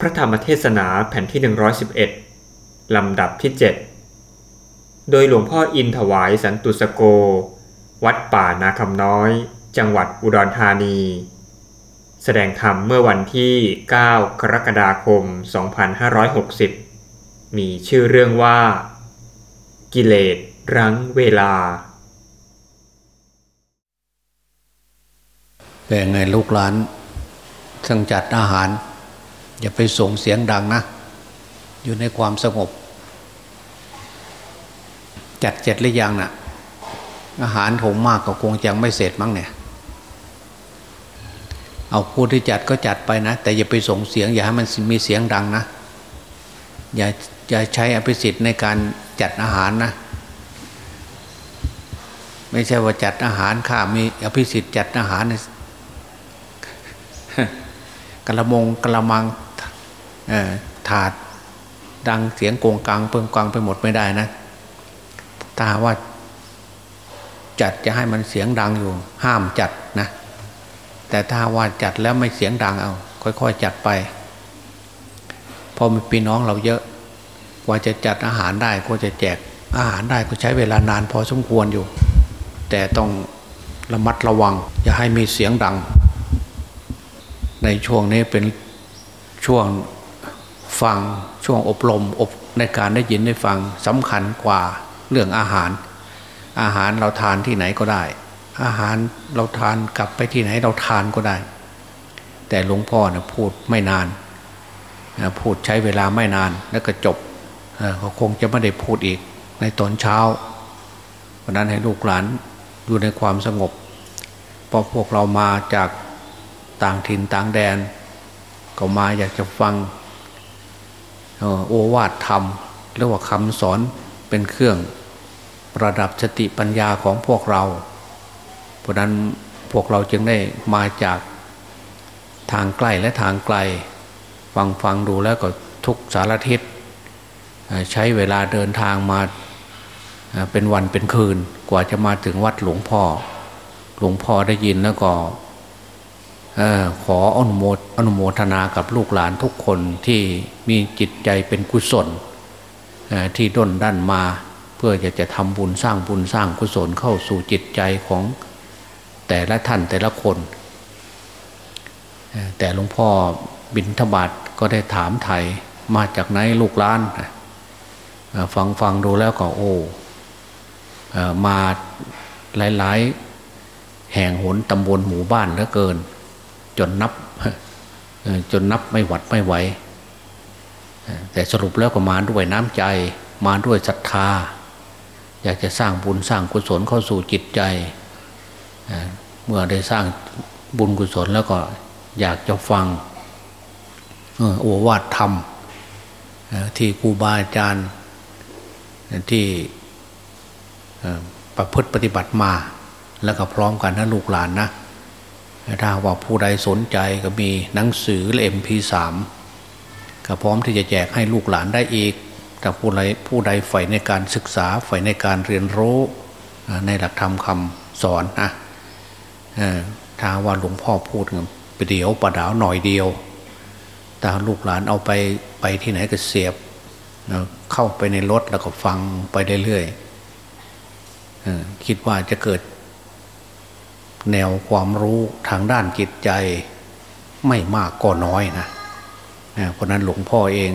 พระธรรมเทศนาแผ่นที่ 111 ลำดับที่ 7 โดยหลวงพ่ออินถวายสันตุสโก วัดป่านาคำน้อย จังหวัดอุดรธานี แสดงธรรมเมื่อวันที่ 9 กรกฎาคม 2560 มีชื่อเรื่องว่า กิเลสรั้งเวลา เป็นไงลูกหลานสั่งจัดอาหาร อย่าไปส่งเสียงดังนะ อยู่ในความสงบ จัดเสร็จหรือยังนะ่ะ อาหารถงมากก็คงยังไม่เสร็จมั้งเนี่ย เอาผู้ที่จัดก็จัดไปนะ แต่อย่าไปส่งเสียง อย่าให้มันมีเสียงดังนะ อย่าอย่าใช้อภิสิทธิ์ในการจัดอาหารนะ ไม่ใช่ว่าจัดอาหารข้ามีอภิสิทธิ์จัดอาหารกระมงกระมัง ถาดดังเสียงโกงกังเปิงกังไปหมดไม่ได้นะถ้าว่าจัดจะให้มันเสียงดังอยู่ ห้ามจัดนะ แต่ถ้าว่าจัดแล้วไม่เสียงดังเอา ค่อยๆจัดไปพอมีพี่น้องเราเยอะ กว่าจะจัดอาหารได้กว่าจะแจกอาหารได้ก็ใช้เวลานานพอสมควรอยู่ แต่ต้องระมัดระวัง อย่าให้มีเสียงดัง ในช่วงนี้เป็นช่วง ฟังช่วงอบรมอบในการได้ยินได้ฟังสำคัญกว่าเรื่องอาหาร อาหารเราทานที่ไหนก็ได้ อาหารเราทานกลับไปที่ไหนเราทานก็ได้ แต่หลวงพ่อนะพูดไม่นานนะพูดใช้เวลาไม่นานแล้วก็จบเขาคงจะไม่ได้พูดอีกในตอนเช้าเพราะนั้นให้ลูกหลานอยู่ในความสงบพอพวกเรามาจากต่างถิ่นต่างแดน ก็มาอยากจะฟัง โอวาทธรรมเรียกว่าคำสอนเป็นเครื่องประดับสติปัญญาของพวกเรา เพราะนั้นพวกเราจึงได้มาจากทางใกล้และทางไกล ฟังฟังดูแล้วก็ทุกสารทิศใช้เวลาเดินทางมาเป็นวันเป็นคืนกว่าจะมาถึงวัดหลวงพ่อ หลวงพ่อได้ยินแล้วก็ ขออนุโมทอนุโมทนากับลูกหลานทุกคนที่มีจิตใจเป็นกุศลที่ด้นด้านมา เพื่อจะจะทำบุญสร้างบุญสร้างกุศลเข้าสู่จิตใจของแต่ละท่านแต่ละคน แต่หลวงพ่อบินทบาทก็ได้ถามไทยมาจากไหนลูกหลานฟังฟังดูแล้วก็โอ้มาหลาย ๆ แห่งหนตำบลหมู่บ้านเหลือเกิน จนนับจนนับไม่หวัดไม่ไหวแต่สรุปแล้วก็มาด้วยน้ำใจ มาด้วยศรัทธา อยากจะสร้างบุญสร้างกุศลเข้าสู่จิตใจ เมื่อได้สร้างบุญกุศลแล้วก็อยากจะฟังโอวาทธรรมที่ครูบาอาจารย์ที่ประพฤติปฏิบัติมา แล้วก็พร้อมกันนะลูกหลานนะ ถ้าว่าผู้ใดสนใจก็มีหนังสือเล่มพีสามก็พร้อมที่จะแจกให้ลูกหลานได้อีกแต่ผู้ใดผู้ใดใฝ่ในการศึกษาใฝ่ในการเรียนรู้ในหลักธรรมคำสอนนะถ้าว่าหลวงพ่อพูดไปเดียวประดาวหน่อยเดียว แต่ลูกหลานเอาไปไปที่ไหนก็เสียบ เข้าไปในรถแล้วก็ฟังไปเรื่อยๆคิดว่าจะเกิด แนวความรู้ทางด้านจิตใจไม่มากก็น้อยนะเพราะนั้นหลวงพ่อเอง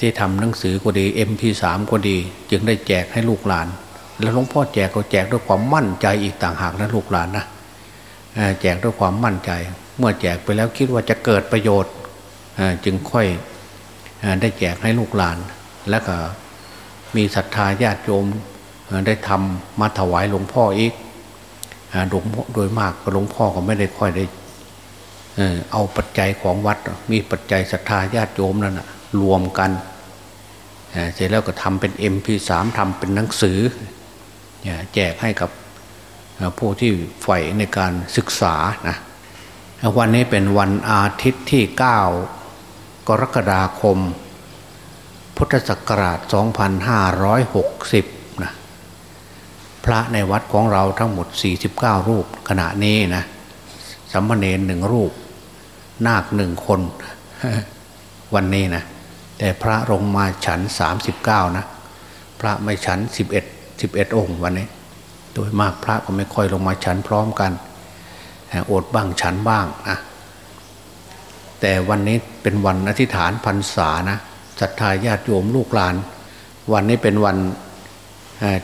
ที่ทำหนังสือก็ดี MP3 ก็ดี จึงได้แจกให้ลูกหลาน แล้วหลวงพ่อแจกก็แจกด้วยความมั่นใจอีกต่างหากนะลูกหลานนะแจกด้วยความมั่นใจ เมื่อแจกไปแล้วคิดว่าจะเกิดประโยชน์จึงค่อยได้แจกให้ลูกหลาน แล้วก็มีศรัทธาญาติโยมได้ทำมาถวายหลวงพ่ออีก หลวงโดยมากหลวงพ่อก็ไม่ได้ค่อยได้เอาปัจจัยของวัด มีปัจจัยศรัทธาญาติโยมนั่นรวมกันเสร็จแล้วก็ทำเป็น MP3 ทำเป็นหนังสือแจกให้กับผู้ที่ใฝ่ในการศึกษานะวันนี้เป็นวันอาทิตย์ที่ 9 กรกฎาคม พุทธศักราช 2560 พระในวัดของเราทั้งหมด 49 รูปขณะนี้นะสัมมาเนรหนึ่งรูป นาคหนึ่งคน วันนี้นะ แต่พระลงมาฉันสามสิบเก้านะ พระไม่ฉันสิบเอ็ดสิบเอ็ดองค์วันนี้ โดยมากพระก็ไม่ค่อยลงมาฉันพร้อมกันอดบ้างฉันบ้างนะแต่วันนี้เป็นวันอธิษฐานพรรษานะศรัทธาญาติโยมลูกหลาน วันนี้เป็นวัน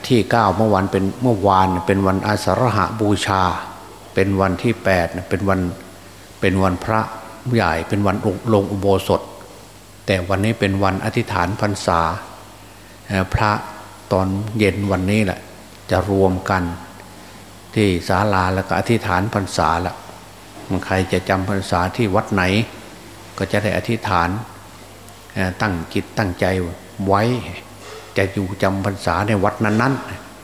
ที่เก้าเมื่อวันเป็นเมื่อวานเป็นวันอาสาฬหะบูชา เป็นวันที่แปดเป็นวันเป็นวันพระใหญ่เป็นวันลงอุโบสถ แต่วันนี้เป็นวันอธิษฐานพรรษา พระตอนเย็นวันนี้แหละจะรวมกันที่ศาลาแล้วก็อธิษฐานพรรษาละมันใครจะจำพรรษาที่วัดไหน ก็จะได้อธิษฐานตั้งจิตตั้งใจไว้ จะอยู่จำพรรษาในวัดนั้น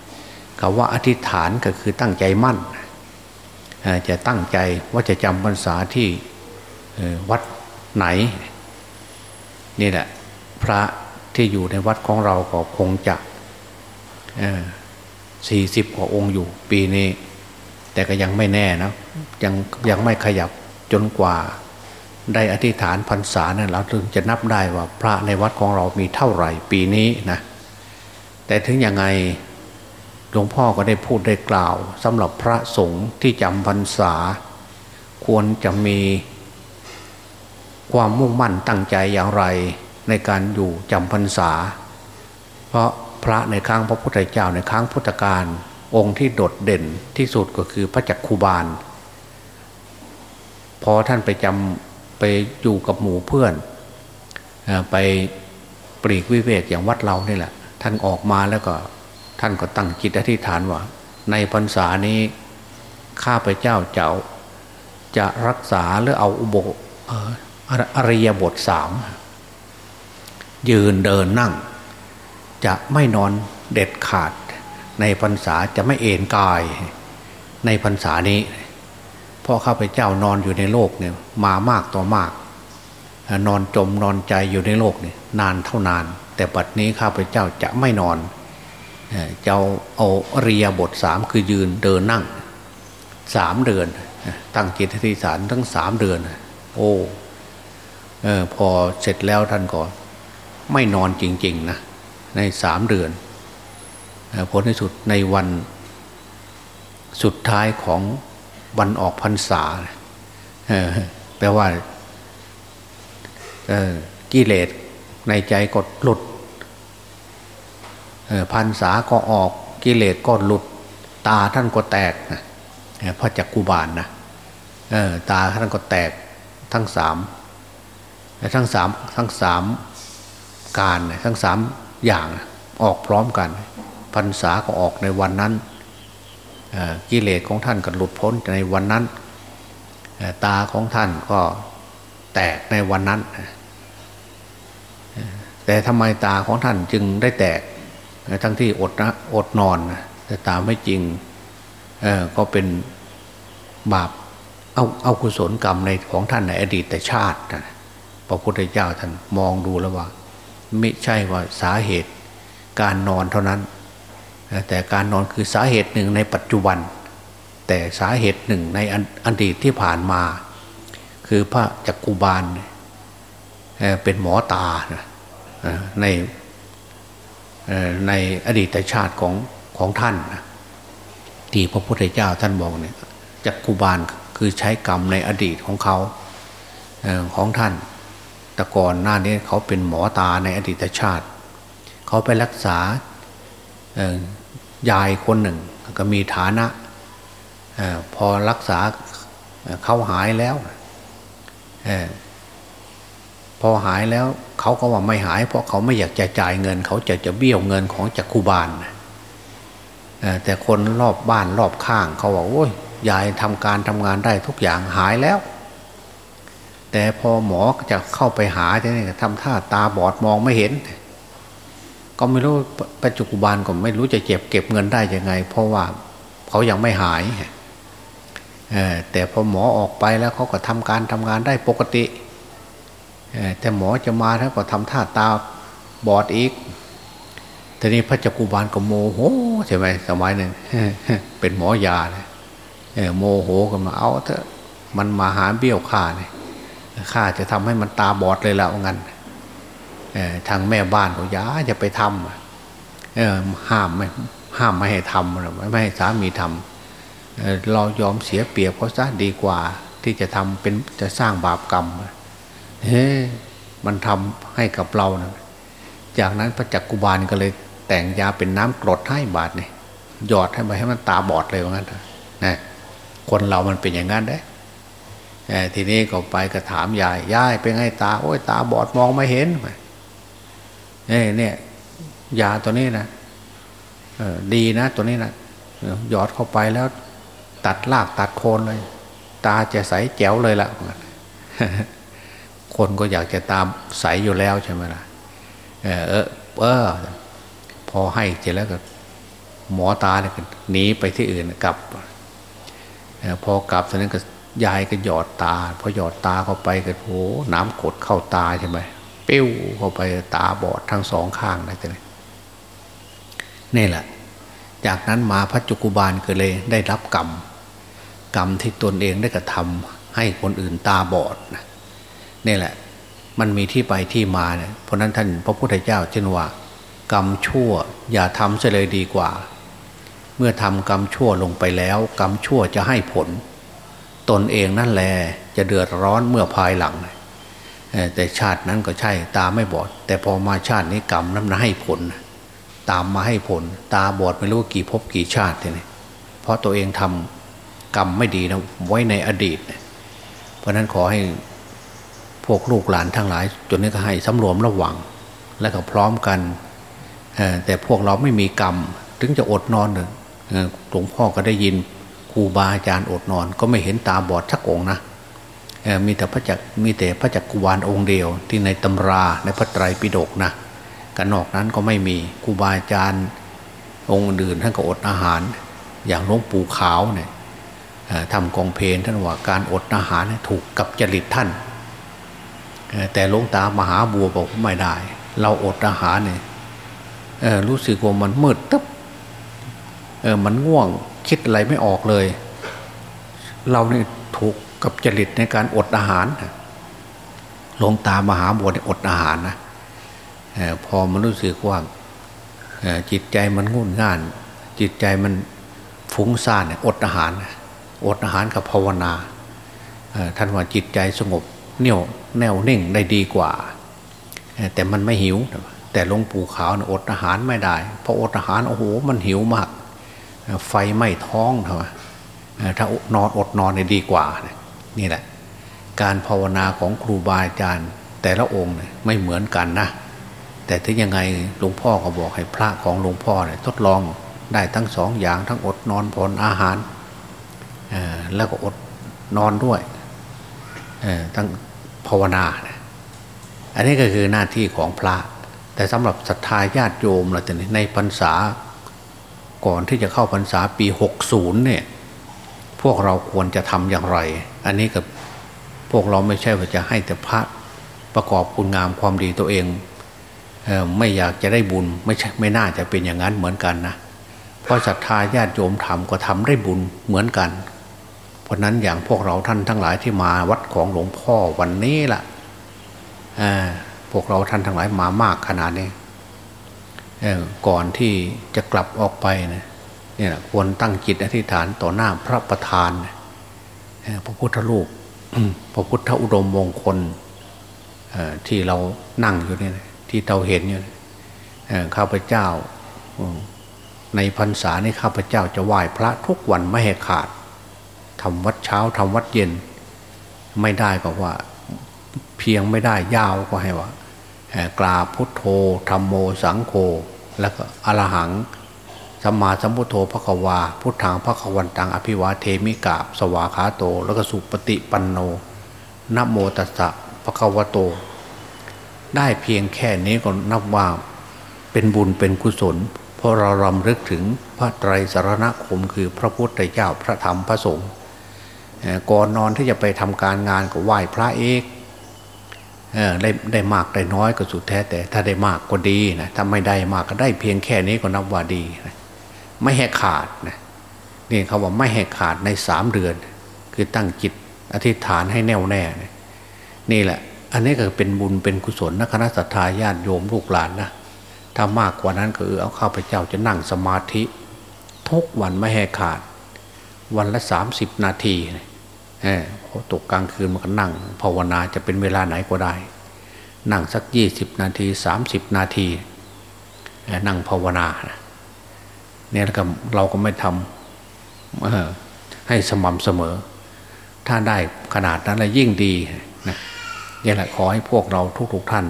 ๆคำว่าอธิษฐานก็คือตั้งใจมั่น จะตั้งใจว่าจะจำพรรษาที่วัดไหน นี่แหละ พระที่อยู่ในวัดของเราก็คงจะสี่สิบกว่าองค์อยู่ปีนี้ แต่ก็ยังไม่แน่นะยังยังไม่ขยับจนกว่าได้อธิษฐานพรรษานะั้นเราถึงจะนับได้ว่าพระในวัดของเรามีเท่าไหร่ปีนี้นะ แต่ถึงยังไงหลวงพ่อก็ได้พูดได้กล่าวสำหรับพระสงฆ์ที่จำพรรษา ควรจะมีความมุ่งมั่นตั้งใจอย่างไรในการอยู่จำพรรษา เพราะพระในครั้งพระพุทธเจ้าในครั้งพุทธกาลองค์ที่โดดเด่นที่สุดก็คือพระจักคูบาล พอท่านไปจำไปอยู่กับหมู่เพื่อน ไปปลีกวิเวกอย่างวัดเราเนี่แหละ ท่านออกมาแล้วก็ท่านก็ตั้งจิตอธิษฐานว่า ในพรรษานี้ข้าพเจ้าจะจะรักษาหรือเอาอุโบอริยบทสามยืนเดินนั่ง จะไม่นอนเด็ดขาด ในพรรษาจะไม่เอนกาย ในพรรษานี้เพราะข้าพเจ้านอนอยู่ในโลกเนี่ยมามากต่อมาก นอนจมนอนใจอยู่ในโลกเนี่ยนานเท่านาน แต่ปัจนี้ข้าพเจ้าจะไม่นอนเจ้าเอาอริยบทสามคือยืนเดินนั่งสามเดือน ตั้งจิตทิฏฐานทั้งสามเดือน โอ้ออพอเสร็จแล้วท่านก็ไม่นอนจริง ๆ นะ ในสามเดือนผลที่สุดในวันสุดท้ายของวันออกพรรษาแปลว่ากิเลส ในใจก็หลุดพรรษาก็ออกกิเลสก็หลุด ตาท่านก็แตกนะพระจักกุบาลนะตาท่านก็แตกทั้งสามทั้งสามทั้งสามการทั้งสามอย่างออกพร้อมกันพรรษาก็ออกในวันนั้นกิเลสของท่านก็หลุดพ้นในวันนั้น ตาของท่านก็แตกในวันนั้น แต่ทำไมตาของท่านจึงได้แตก ทั้งที่อดนะอดนอน แต่ตาไม่จริงก็เป็นบาปเอาเอากุศลกรรมในของท่านในอดีตชาติพระพุทธเจ้าท่านมองดูแล้วว่า ไม่ใช่ว่าสาเหตุการนอนเท่านั้น แต่การนอนคือสาเหตุหนึ่งในปัจจุบัน แต่สาเหตุหนึ่งในอดีตที่ผ่านมา คือพระจักกุบาลเป็นหมอตา ในในอดีตชาติของของท่านที่พระพุทธเจ้าท่านบอกเนี่ยจักกุบาลคือใช้กรรมในอดีตของเขาของท่านแต่ก่อนหน้านี้เขาเป็นหมอตาในอดีตชาติ เขาไปรักษายายคนหนึ่ง ก็มีฐานะอพอรักษาเขาหายแล้วอพอหายแล้ว เขาก็ว่าไม่หาย เพราะเขาไม่อยากจะจ่ายเงิน เขาจะจะเบี้ยวเงินของจักคุบาลแต่คนรอบบ้านรอบข้างเขาบอกโอ้ยยายทำการทำงานได้ทุกอย่างหายแล้ว แต่พอหมอจะเข้าไปหาจะนี่ทำท่าตาบอดมองไม่เห็น ก็ไม่รู้ปัจจุบันก็ไม่รู้จะเก็บเก็บเงินได้ยังไง เพราะว่าเขายังไม่หายแต่พอหมอออกไปแล้วเขาก็ทำการทำงานได้ปกติ แต่หมอจะมาแล้วก็ทำท่าตาบอดอีกทีนี้พระจักกุบาลก็โมโหใช่ไหมสมัยหนึ่งเป็นหมอยาเลยโมโหกันมาเอาเถอะมันมาหาเบี้ยวข่าเนี่ยข้าจะทำให้มันตาบอดเลยละว่างั้นทางแม่บ้านก็ยาจะไปทำห้ามไม่ห้ามไม่ให้ทำไม่ให้สามีทำเรายอมเสียเปรียบเขาซะดีกว่า ที่จะทำเป็นจะสร้างบาปกรรมเฮ้มันทำให้กับเรานะจากนั้นพระจักกุบาลก็เลยแต่งยาเป็นน้ำกรดให้บาทเนี่ยหยอดให้ไปให้มันตาบอดเลยว่างั้นนะคนเรามันเป็นอย่างนั้นได้ทีนี้ก็ไปก็ถามยายยายเป็นไงตาโอ้ยตาบอดมองไม่เห็นเนี่ยเนี่ยยาตัวนี้นะดีนะตัวนี้นะหยอดเข้าไปแล้ว ตัดรากตัดโคนเลย ตาจะใสแจ๋วเลยละ คนก็อยากจะตามใสอยู่แล้วใช่ไหมล่ะเออเออเออพอให้เสร็จแล้วก็หมอตาเนี่ยหนีไปที่อื่นกลับพอกลับตอนนั้นก็ยายก็หยอดตา พอหยอดตาเข้าไปก็โหน้ำกดเข้าตาใช่ไหมปิ้วเข้าไปตาบอดทั้งสองข้างเลยแต่นี่แหละ จากนั้นมาพระจุกุบาลก็เลยได้รับกรรม กรรมที่ตนเองได้กระทำให้คนอื่นตาบอดนี่ นี่แหละ มันมีที่ไปที่มาเนี่ยเพราะนั้นท่านพระพุทธเจ้าเช่นว่ากรรมชั่ว อย่าทำเสียเลยดีกว่า เมื่อทำกรรมชั่วลงไปแล้ว กรรมชั่วจะให้ผล ตนเองนั่นแหละจะเดือดร้อนเมื่อภายหลังแต่ชาตินั้นก็ใช่ตาไม่บอด แต่พอมาชาตินี้กรรมนั้นให้ผล ตามมาให้ผล ตาบอดไม่รู้กี่ภพกี่ชาติเนี่ยเพราะตัวเองทำกรรมไม่ดีนะไว้ในอดีต เพราะนั้นขอให้ พวกลูกหลานทั้งหลายจนนี้ก็ให้สำรวมระวัง และก็พร้อมกันแต่พวกเราไม่มีกรรม ถึงจะอดนอนหลวงพ่อก็ได้ยินครูบาอาจารย์อดนอน ก็ไม่เห็นตาบอดสักองนะมีแต่พระจักมีแต่พระจักกุวารองค์เดียว ที่ในตำราในพระไตรปิฎกนะกันนอกนั้นก็ไม่มีครูบาอาจารย์องค์อื่นท่านก็อดอาหาร อย่างหลวงปู่ขาวเนี่ยทำกองเพลนท่านว่าการอดอาหารถูกกับจริตท่าน แต่หลวงตามหาบัวบอกไม่ได้ เราอดอาหารเนี่ยรู้สึกว่ามันมืดตึ๊บมันง่วงคิดอะไรไม่ออกเลย เราเนี่ยถูกกับจริตในการอดอาหารหลวงตามหาบัวเนี่ยอดอาหารนะพอมันรู้สึกว่าจิตใจมันงุ่นง่าน จิตใจมันฟุ้งซ่านเนี่ยอดอาหาร อดอาหารกับภาวนาท่านว่าจิตใจสงบ เนียวแน่วนิ่งได้ดีกว่า แต่มันไม่หิว แต่หลวงปู่ขาวอดอาหารไม่ได้ เพราะอดอาหารโอ้โหมันหิวมาก ไฟไหม้ท้องเถอะถ้านอนอดนอนเนี่ยดีกว่า นี่แหละ การภาวนาของครูบาอาจารย์ แต่ละองค์ไม่เหมือนกันนะ แต่ถึงยังไงหลวงพ่อก็บอกให้พระของหลวงพ่อเนี่ยทดลองได้ทั้งสองอย่างทั้งอดนอนผลอาหารแล้วก็อดนอนด้วยทั้ง ภาวนา อันนี้ก็คือหน้าที่ของพระ แต่สำหรับศรัทธาญาติโยมเราจะในพรรษาก่อนที่จะเข้าพรรษาปีหกศูนย์เนี่ยพวกเราควรจะทำอย่างไร อันนี้กับพวกเราไม่ใช่ว่าจะให้แต่พระประกอบคุณงามความดีตัวเองเออไม่อยากจะได้บุญไม่ใช่ไม่น่าจะเป็นอย่างนั้นเหมือนกันนะเพราะศรัทธาญาติโยมทำก็ทำได้บุญเหมือนกัน เพราะนั้นอย่างพวกเราท่านทั้งหลายที่มาวัดของหลวงพ่อวันนี้ล่ะพวกเราท่านทั้งหลายมามากขนาดนี้ก่อนที่จะกลับออกไปนะเนี่ยควรตั้งจิตอธิษฐานต่อหน้าพระประธานพระพุทธรูปพระพุทธอุดมมงคลที่เรานั่งอยู่เนี่ยที่เราเห็นอยู่ข้าพเจ้าในพรรษานี้ข้าพเจ้าจะไหว้พระทุกวันไม่ให้ขาด ทำวัดเช้าทำวัดเย็น ไม่ได้ก็ว่า เพียงไม่ได้ยาวก็ให้ว่ากราพุทโธธรรมโมสังโฆแล้วก็อรหังสัมมาสัมพุทโธพระควา พุทธังพระควันตังอภิวาเทมิกาสวาขาโต แล้วก็สุปฏิปันโนนโมตัสสะพระควโต ได้เพียงแค่นี้ก็นับว่าเป็นบุญเป็นกุศลเพราะเรารำลึกถึงพระไตรสารณคมคือพระพุทธเจ้าพระธรรมพระสงฆ์ ก่อนนอนที่จะไปทำการงานก็ไหว้พระเอกได้ได้มากได้น้อยก็สุดแท้แต่ ถ้าได้มากก็ดีนะถ้าไม่ได้มากก็ได้เพียงแค่นี้ก็นับว่าดีนะไม่ให้ขาดนะนี่เขาว่าไม่ให้ขาดในสามเดือน คือตั้งจิตอธิษฐานให้แน่วแน่นะนี่แหละ อันนี้ก็เป็นบุญเป็นกุศลนะคณะสัตยาญาติโยมลูกหลานนะถ้ามากกว่านั้นก็เออเอาข้าพเจ้าจะนั่งสมาธิ ทุกวันไม่ให้ขาด วันละสามสิบนาทีเออพอ ตกกลางคืนมันก็นั่งภาวนาจะเป็นเวลาไหนก็ได้ นั่งสักยี่สิบนาทีสามสิบนาที นั่งภาวนาเนี่ยก็เราก็ไม่ทำให้สม่ำเสมอ ถ้าได้ขนาดนั้นแล้วยิ่งดีนะนี่แหละขอให้พวกเราทุกๆท่าน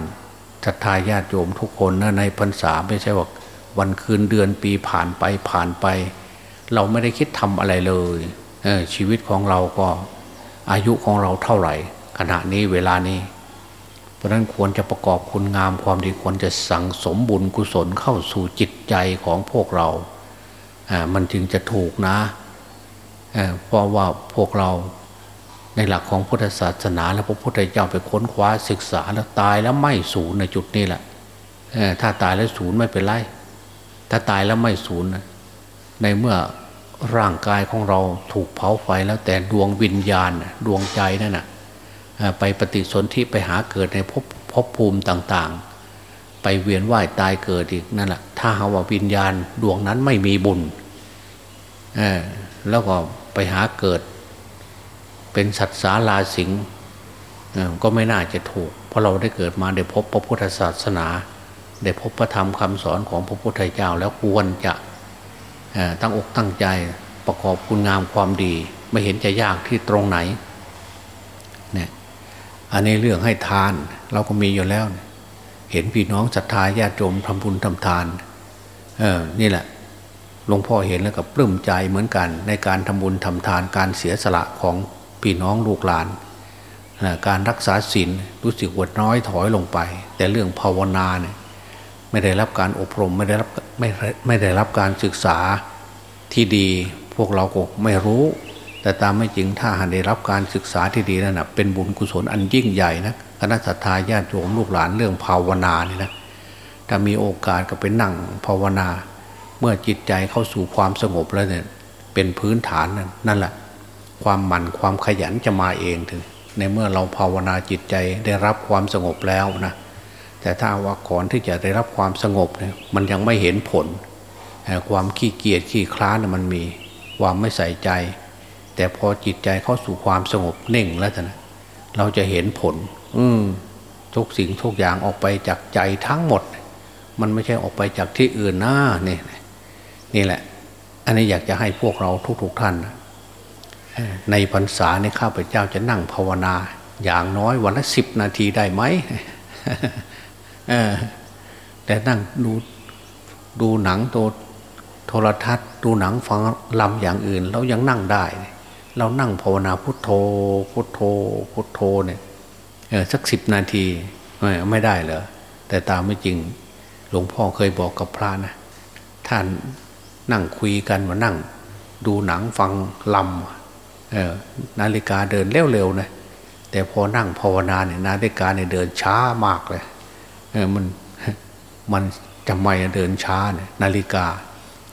ศรัทธาญาติโยมทุกคนนะในพรรษาไม่ใช่ว่าวันคืนเดือนปีผ่านไปผ่านไป เราไม่ได้คิดทำอะไรเลยเชีวิตของเราก็ อายุของเราเท่าไหร่ ขณะนี้เวลานี้ เพราะนั้นควรจะประกอบคุณงามความดีควรจะสั่งสมบุญกุศลเข้าสู่จิตใจของพวกเราอ่ามันจึงจะถูกนะเพราะว่าพวกเราในหลักของพุทธศาสนา แล้วพระพุทธเจ้าไปค้นคว้าศึกษาแล้วตายแล้วไม่สูญในจุดนี้แหละถ้าตายแล้วสูญไม่เป็นไร ถ้าตายแล้วไม่สูญในเมื่อ ร่างกายของเราถูกเผาไฟแล้วแต่ดวงวิญญาณดวงใจนั่นนะไปปฏิสนธิไปหาเกิดในภพภพภูมิต่างๆ ไปเวียนว่ายตายเกิดอีกนั่นแหละถ้าหาว่าวิญญาณดวงนั้นไม่มีบุญแล้วก็ไปหาเกิด เป็นสัตว์สาลาสิงก็ไม่น่าจะถูก เพราะเราได้เกิดมาได้พบพระพุทธศาสนา ได้พบพระธรรมคำสอนของพระพุทธเจ้าแล้วควรจะ ตั้งอกตั้งใจประกอบคุณงามความดี ไม่เห็นจะยากที่ตรงไหนเนี่ยอันนี้เรื่องให้ทานเราก็มีอยู่แล้ว เห็นพี่น้องศรัทธาญาติโยมทำบุญทำทานเออนี่แหละหลวงพ่อเห็นแล้วก็ปลื้มใจเหมือนกัน ในการทำบุญทำทานการเสียสละของพี่น้องลูกหลานการรักษาศีลรู้สึกวดน้อยถอยลงไป แต่เรื่องภาวนาเนี่ย ไม่ได้รับการอบรมไม่ได้รับไม่ไม่ได้รับการศึกษาที่ดีพวกเราก็ไม่รู้ แต่ตามไม่จริงถ้าหากได้รับการศึกษาที่ดีนั่นนะเป็นบุญกุศลอันยิ่งใหญ่นะคณะสัตยาญาติโยมลูกหลานเรื่องภาวนาเนี่ยนะถ้ามีโอกาสก็ไปนั่งภาวนา เมื่อจิตใจเข้าสู่ความสงบแล้วเนี่ยเป็นพื้นฐานนั่นแหละความหมั่นความขยันจะมาเองถึง ในเมื่อเราภาวนาจิตใจได้รับความสงบแล้วนะ แต่ถ้าว่าก่อนที่จะได้รับความสงบเนี่ยมันยังไม่เห็นผล ความขี้เกียจขี้คลานมันมีความไม่ใส่ใจ แต่พอจิตใจเข้าสู่ความสงบเน่งแล้วนะเราจะเห็นผล อืมทุกสิ่งทุกอย่างออกไปจากใจทั้งหมด มันไม่ใช่ออกไปจากที่อื่นนะนี่นี่แหละ อันนี้อยากจะให้พวกเราทุกๆท่านในพรรษาในข้าพเจ้าจะนั่งภาวนา อย่างน้อยวันละสิบนาทีได้ไหม แต่นั่งดูดูหนังตัวโทรทัศน์ ดูหนังฟังลำอย่างอื่น เรายังนั่งได้ เรานั่งภาวนาพุทโธ พุทโธ พุทโธเนี่ยสักสิบนาทีไม่ได้เหรอแต่ตามไม่จริงหลวงพ่อเคยบอกกับพระนะท่านนั่งคุยกันว่านั่ง ดูหนังฟังลำนาฬิกาเดินเร็วๆนะแต่พอนั่งภาวนาเนี่ยนาฬิกาเนี่ยเดินช้ามากเลย มันมันจำไมเดินช้าเนี่ยนาฬิกา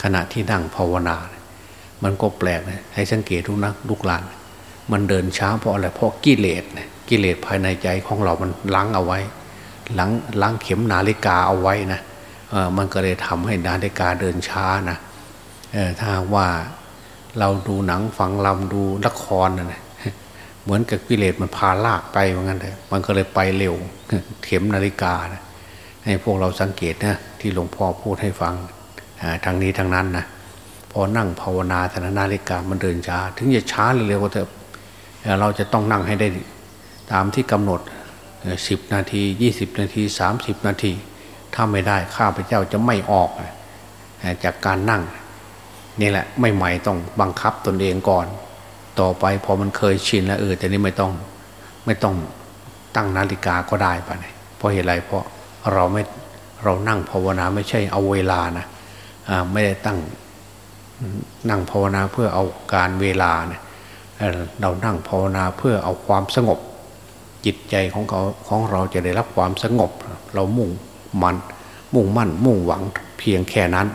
ขณะที่นั่งภาวนา มันก็แปลกนะให้สังเกตทุกนักลูกหลาน มันเดินช้าเพราะอะไรเพราะกิเลสเนี่ยกิเลสภายในใจของเรามันล้างเอาไว้ล้างล้างเข็มนาฬิกาเอาไว้นะเออมันก็เลยทำให้นาฬิกาเดินช้านะเออถ้าว่าเราดูหนังฟังลำดูละครนะเหมือนกับกิเลสมันพาลากไปเหมือนกันเลยมันก็เลยไปเร็วเข็มนาฬิกานะ ให้พวกเราสังเกตนะที่หลวงพ่อพูดให้ฟังทางนี้ทางนั้นนะพอนั่งภาวนาธนาฬิกามันเดินช้า ถึงจะช้าเร็วก็เถอะเราจะต้องนั่งให้ได้ตามที่กำหนดสิบนาทียี่สิบนาทีสามสิบนาที ถ้าไม่ได้ข้าพเจ้าจะไม่ออกจากการนั่งนี่แหละไม่ใหม่ต้องบังคับตนเองก่อน ต่อไปพอมันเคยชินแล้วเออแต่นี่ไม่ต้องไม่ต้องตั้งนาฬิกาก็ได้ปะเนี่ยเพราะเหตุไรเพราะ เราไม่เรานั่งภาวนาไม่ใช่เอาเวลานะไม่ได้ตั้งนั่งภาวนาเพื่อเอาการเวลาเนี่ยเรานั่งภาวนาเพื่อเอาความสงบ จิตใจของเขาของเราจะได้รับความสงบ เรามุ่งมันมุ่งมั่น มุ่งหวังเพียงแค่นั้น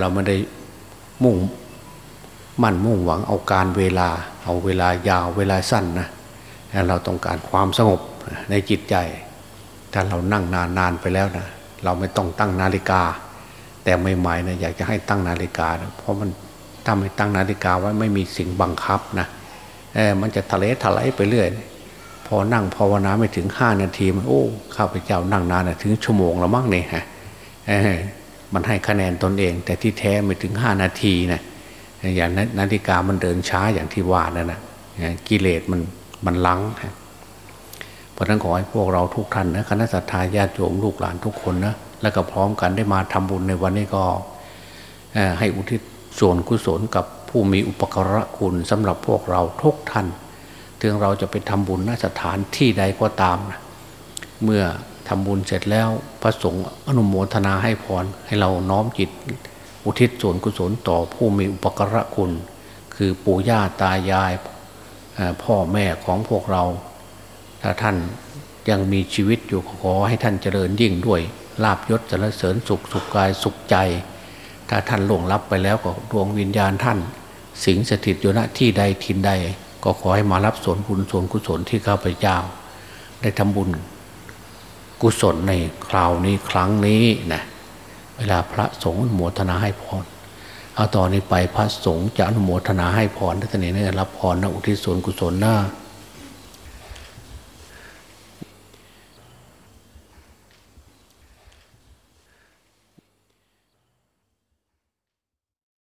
เราไม่ได้มุ่งมั่นมุ่งหวังเอาการเวลา เอาเวลายาวเวลาสั้นนะเราต้องการความสงบในจิตใจ ถ้าเรานั่งนานนานไปแล้วนะเราไม่ต้องตั้งนาฬิกา แต่ใหม่ๆนะอยากจะให้ตั้งนาฬิกานะเพราะมันถ้าไม่ตั้งนาฬิกาไว้ไม่มีสิ่งบังคับนะเออมันจะทะเลทลายไปเรื่อยพอนั่งภาวนาไม่ถึงห้านาทีมันโอ้ข้าพเจ้านั่งนานนะถึงชั่วโมงแล้วมั้งเนี่ยฮะมันให้คะแนนตนเอง แต่ที่แท้ไม่ถึงห้านาทีนะอย่างนาฬิกามันเดินช้าอย่างที่ว่านั่นนะกิเลสมันมันลัง เพราะนั้นขอให้พวกเราทุกท่านนะคณะสัตยาญาติโยมลูกหลานทุกคนนะแล้วก็พร้อมกันได้มาทำบุญในวันนี้ก็ให้อุทิศส่วนกุศลกับผู้มีอุปการะคุณสำหรับพวกเราทุกท่านถึงเราจะไปทำบุญณสถานที่ใดก็ตามนะเมื่อทำบุญเสร็จแล้วพระสงฆ์อนุโมทนาให้พรให้เราน้อมจิต อุทิศส่วนกุศลต่อผู้มีอุปการะคุณ คือปู่ย่าตายายพ่อแม่ของพวกเรา ถ้าท่านยังมีชีวิตอยู่ขอให้ท่านเจริญยิ่งด้วยลาบยศสรรเสริญสุขสุขกายสุขใจ ถ้าท่านล่วงลับไปแล้วก็ดวงวิญญาณท่าน สิงสถิตอยู่ณที่ใดทินใด ก็ขอให้มารับส่วนบุญส่วนกุศลที่ข้าพเจ้า ได้ทำบุญกุศลในคราวนี้ครั้งนี้นะเวลาพระสงฆ์โมทนาให้พรเอาต่อนนี้ไปพระสงฆ์จะอนุโมทนาให้พรท่านนี้เนี่ยรับพรนะอุทิศส่วนกุศลหน้า